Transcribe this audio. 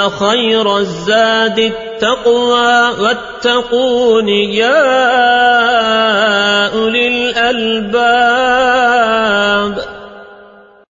خير الزاد التقوى واتقون يا أولي الألباب.